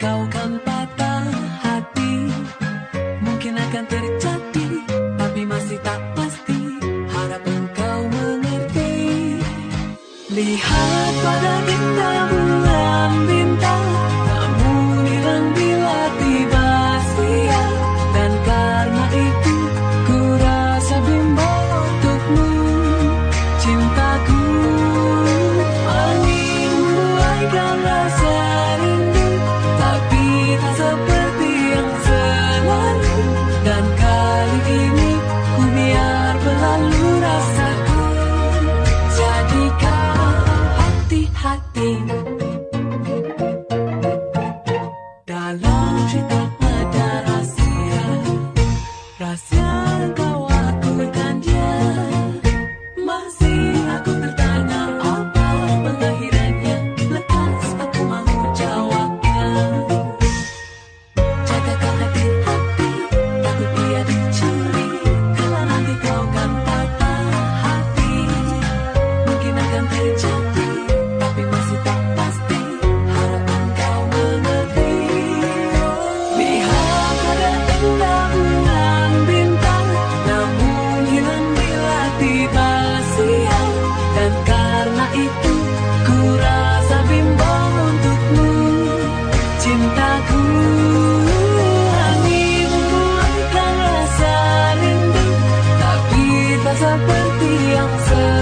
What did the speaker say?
Kau kan patah hati. Mungkin akan terjadi Tapi masih tak pasti. Harap engkau mengerti. Lihat pada kita nothing. 一样子。